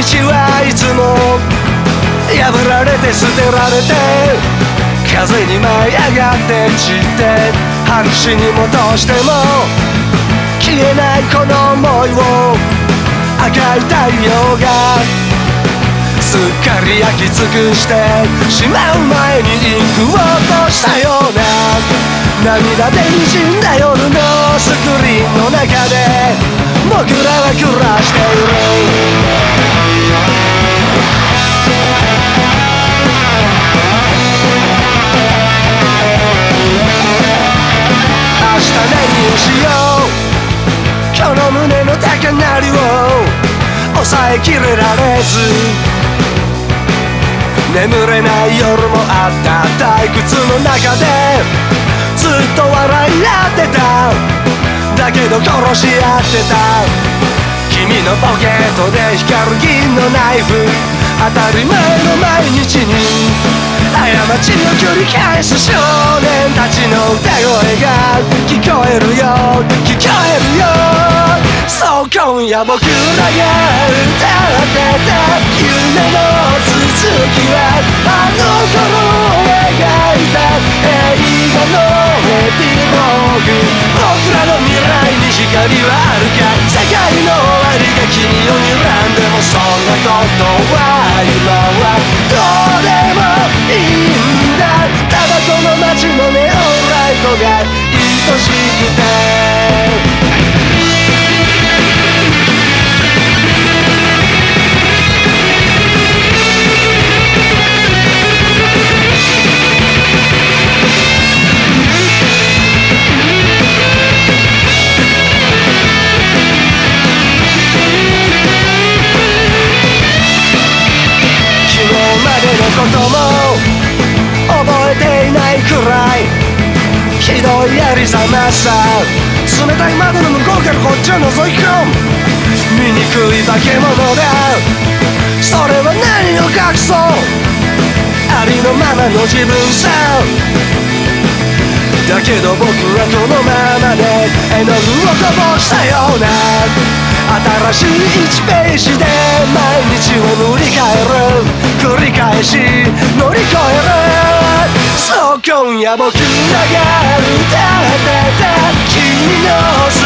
はいつも破られて捨てられて風に舞い上がって散って拍手に戻しても消えないこの想いを赤い太陽がすっかり焼き尽くしてしまう前に行くおとしたような涙で滲んだ夜のスクリーンの中で僕らは暮らしている。えきれられず。眠れない夜もあった退屈の中でずっと笑い合ってた。だけど殺し合ってた。君のポケットで光る銀のナイフ。当たり前の毎日に。過ちを繰り返す少年たちの歌声が聞こえる。今夜僕らが歌ってた夢の続きはあの頃描いた。映画のエピローグ僕らの未来に光はあるか世界の終わりが君を睨んでもそんなことは今はどうでもいいん。だただこの街のネオンライトが愛しくて。ことも覚えていないくらいひどいやりさまさ。冷たい窓の向こうからこっちを覗き込む。醜い化け物だ。それは何を隠そう。ありのままの自分さ。だけど僕はこのままで絵の具をこぼしたような。新しい1ページで毎日を塗り替える繰り返し乗り越えるそう今夜僕らが歌ってた君の姿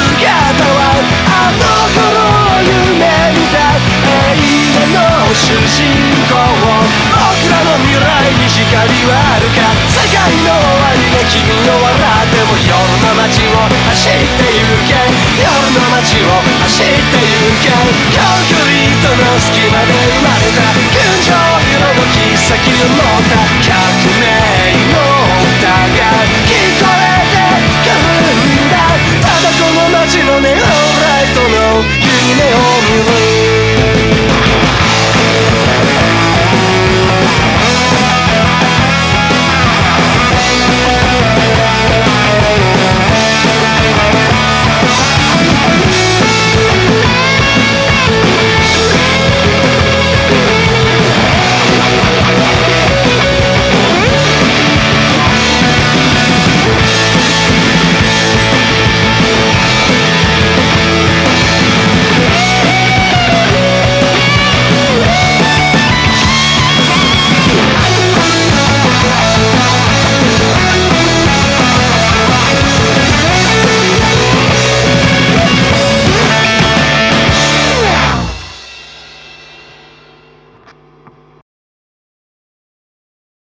はあの頃夢見た映画の主人公僕らの未来に光はあるか世界の終わりが君を笑っても夜の街をを走ってゆけ。コンクリートの隙間で生まれた。群青色の切っ先を持った革命